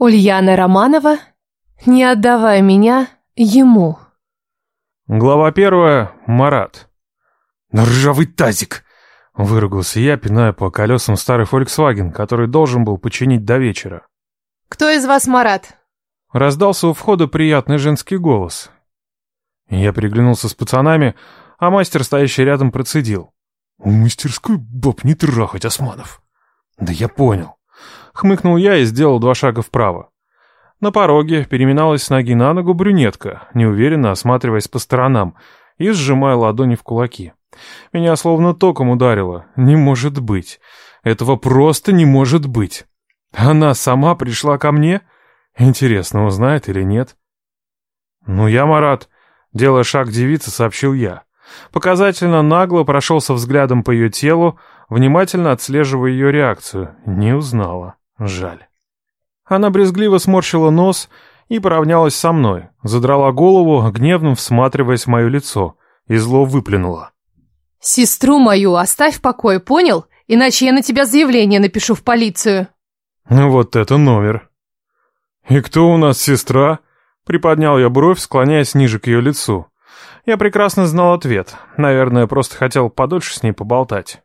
Ульяна Романова «Не отдавай меня ему». Глава первая. Марат. «Ржавый тазик!» — выругался я, пиная по колесам старый Volkswagen, который должен был починить до вечера. «Кто из вас Марат?» Раздался у входа приятный женский голос. Я переглянулся с пацанами, а мастер, стоящий рядом, процедил. «У мастерской баб не трахать, Османов!» «Да я понял. Хмыкнул я и сделал два шага вправо. На пороге переминалась с ноги на ногу брюнетка, неуверенно осматриваясь по сторонам и сжимая ладони в кулаки. Меня словно током ударило. Не может быть. Этого просто не может быть. Она сама пришла ко мне? Интересно, узнает или нет? Ну, я, Марат, делая шаг девицы, сообщил я. Показательно нагло прошелся взглядом по ее телу, внимательно отслеживая ее реакцию. Не узнала. Жаль. Она брезгливо сморщила нос и поравнялась со мной, задрала голову, гневно всматриваясь в мое лицо, и зло выплюнула. «Сестру мою оставь в покое, понял? Иначе я на тебя заявление напишу в полицию». Ну вот это номер. «И кто у нас сестра?» Приподнял я бровь, склоняясь ниже к ее лицу. Я прекрасно знал ответ. Наверное, просто хотел подольше с ней поболтать.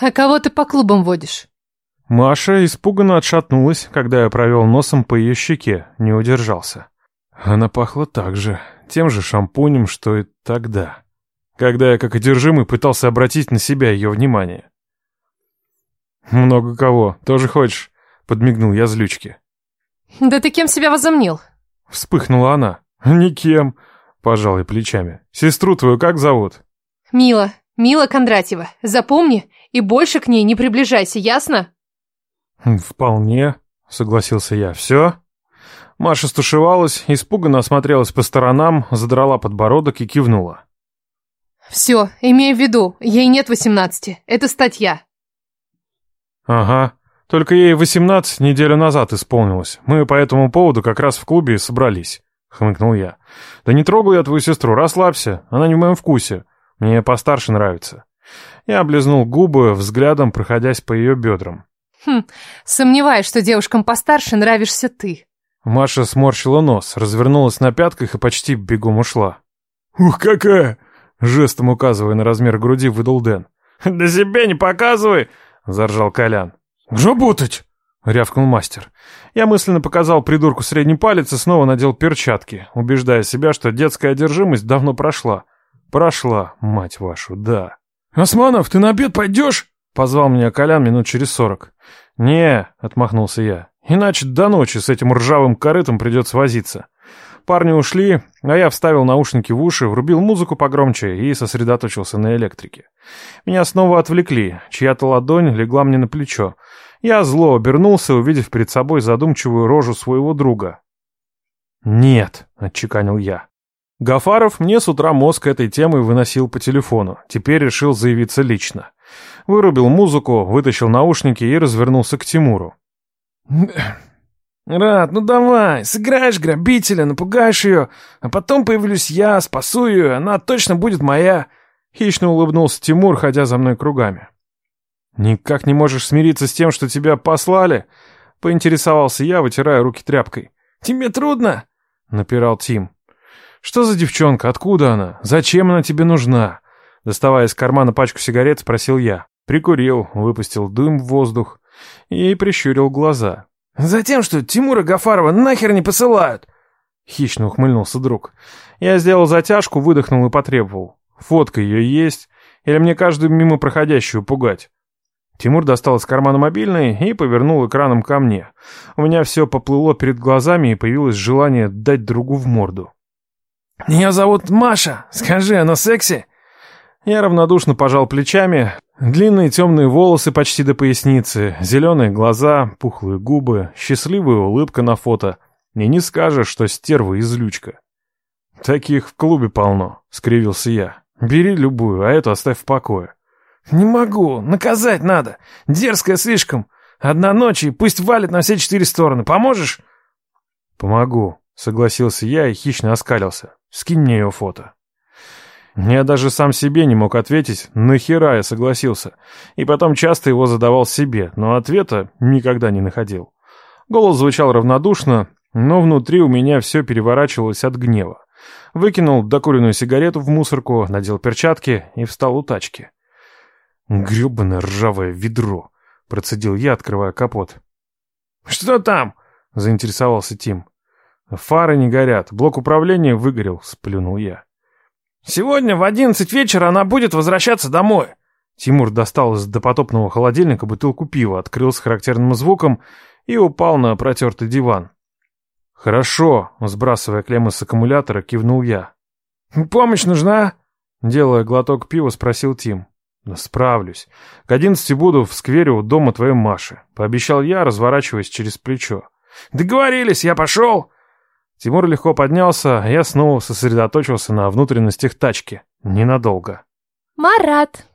«А кого ты по клубам водишь?» Маша испуганно отшатнулась, когда я провел носом по ее щеке, не удержался. Она пахла так же, тем же шампунем, что и тогда, когда я как одержимый пытался обратить на себя ее внимание. «Много кого, тоже хочешь?» — подмигнул я злючке. «Да ты кем себя возомнил?» Вспыхнула она. «Никем», — пожал я плечами. «Сестру твою как зовут?» «Мила, Мила Кондратьева. Запомни, и больше к ней не приближайся, ясно?» «Вполне», — согласился я. «Все?» Маша стушевалась, испуганно осмотрелась по сторонам, задрала подбородок и кивнула. «Все, имей в виду, ей нет восемнадцати. Это статья». «Ага, только ей восемнадцать неделю назад исполнилось. Мы по этому поводу как раз в клубе собрались», — хмыкнул я. «Да не трогай я твою сестру, расслабься, она не в моем вкусе. Мне постарше нравится». Я облизнул губы, взглядом проходясь по ее бедрам. Хм, сомневаюсь, что девушкам постарше нравишься ты. Маша сморщила нос, развернулась на пятках и почти бегом ушла. «Ух, какая!» — жестом указывая на размер груди, выдал Дэн. «Да себе не показывай!» — заржал Колян. «Работать!» — рявкнул мастер. Я мысленно показал придурку средний палец и снова надел перчатки, убеждая себя, что детская одержимость давно прошла. Прошла, мать вашу, да. «Османов, ты на обед пойдешь?» — позвал меня Колян минут через сорок. «Не», — отмахнулся я, — «иначе до ночи с этим ржавым корытом придется возиться». Парни ушли, а я вставил наушники в уши, врубил музыку погромче и сосредоточился на электрике. Меня снова отвлекли, чья-то ладонь легла мне на плечо. Я зло обернулся, увидев перед собой задумчивую рожу своего друга. «Нет», — отчеканил я. Гафаров мне с утра мозг этой темы выносил по телефону, теперь решил заявиться лично. Вырубил музыку, вытащил наушники и развернулся к Тимуру. «Рад, ну давай, сыграешь грабителя, напугаешь ее, а потом появлюсь я, спасу ее, она точно будет моя!» Хищно улыбнулся Тимур, ходя за мной кругами. «Никак не можешь смириться с тем, что тебя послали?» Поинтересовался я, вытирая руки тряпкой. «Тебе трудно?» — напирал Тим. «Что за девчонка? Откуда она? Зачем она тебе нужна?» Доставая из кармана пачку сигарет, спросил я. Прикурил, выпустил дым в воздух и прищурил глаза. «Затем, что Тимура Гафарова нахер не посылают!» Хищно ухмыльнулся друг. Я сделал затяжку, выдохнул и потребовал. «Фотка ее есть? Или мне каждую мимо проходящую пугать?» Тимур достал из кармана мобильный и повернул экраном ко мне. У меня все поплыло перед глазами и появилось желание дать другу в морду. «Ее зовут Маша. Скажи, она секси?» Я равнодушно пожал плечами. Длинные темные волосы почти до поясницы, зеленые глаза, пухлые губы, счастливая улыбка на фото. И не скажешь, что стерва и злючка. «Таких в клубе полно», — скривился я. «Бери любую, а эту оставь в покое». «Не могу, наказать надо. Дерзкая слишком. Одна ночь и пусть валит на все четыре стороны. Поможешь?» «Помогу», — согласился я и хищно оскалился. «Скинь мне ее фото». Я даже сам себе не мог ответить, нахера я согласился. И потом часто его задавал себе, но ответа никогда не находил. Голос звучал равнодушно, но внутри у меня все переворачивалось от гнева. Выкинул докуренную сигарету в мусорку, надел перчатки и встал у тачки. «Гребаное ржавое ведро!» — процедил я, открывая капот. «Что там?» — заинтересовался Тим. «Фары не горят, блок управления выгорел», — сплюнул я. «Сегодня в одиннадцать вечера она будет возвращаться домой». Тимур достал из допотопного холодильника бутылку пива, открыл с характерным звуком и упал на протертый диван. «Хорошо», — сбрасывая клеммы с аккумулятора, кивнул я. «Помощь нужна?» Делая глоток пива, спросил Тим. «Справлюсь. К одиннадцати буду в сквере у дома твоей Маши», — пообещал я, разворачиваясь через плечо. «Договорились, я пошел!» Тимур легко поднялся, а я снова сосредоточился на внутренностях тачки. Ненадолго. «Марат!»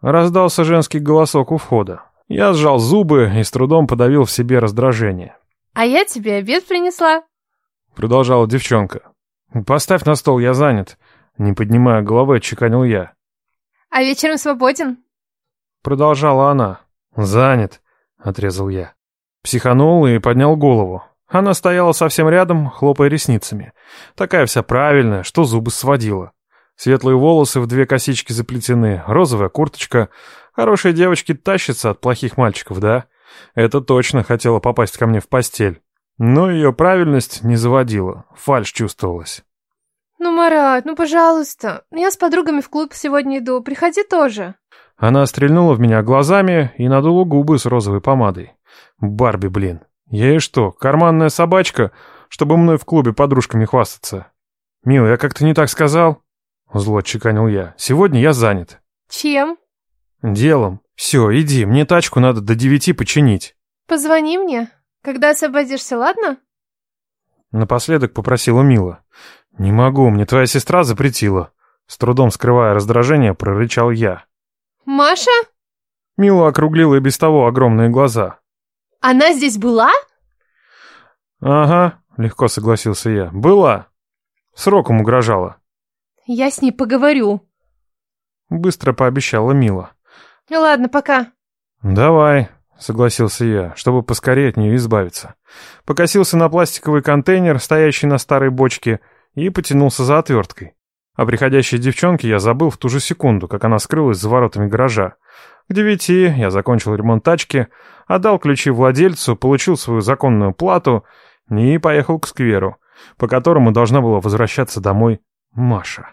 Раздался женский голосок у входа. Я сжал зубы и с трудом подавил в себе раздражение. «А я тебе обед принесла», — продолжала девчонка. «Поставь на стол, я занят», — не поднимая головы, отчеканил я. «А вечером свободен?» Продолжала она. «Занят», — отрезал я. Психанул и поднял голову. Она стояла совсем рядом, хлопая ресницами. Такая вся правильная, что зубы сводила. Светлые волосы в две косички заплетены, розовая курточка. Хорошие девочки тащатся от плохих мальчиков, да? Это точно хотела попасть ко мне в постель. Но ее правильность не заводила, фальшь чувствовалась. «Ну, Марат, ну, пожалуйста, я с подругами в клуб сегодня иду, приходи тоже». Она стрельнула в меня глазами и надула губы с розовой помадой. Барби, блин. Я и что, карманная собачка, чтобы мной в клубе подружками хвастаться? Мил, я как-то не так сказал? Зло отчеканил я. Сегодня я занят. Чем? Делом. Все, иди, мне тачку надо до девяти починить. Позвони мне, когда освободишься, ладно? Напоследок попросила Мила. Не могу, мне твоя сестра запретила. С трудом скрывая раздражение, прорычал я. Маша? Мила округлила и без того огромные глаза. Она здесь была? Ага, легко согласился я. Была. Сроком угрожала. Я с ней поговорю. Быстро пообещала Мила. Ладно, пока. Давай, согласился я, чтобы поскорее от нее избавиться. Покосился на пластиковый контейнер, стоящий на старой бочке, и потянулся за отверткой. О приходящей девчонке я забыл в ту же секунду, как она скрылась за воротами гаража. К девяти я закончил ремонт тачки, отдал ключи владельцу, получил свою законную плату и поехал к скверу, по которому должна была возвращаться домой Маша.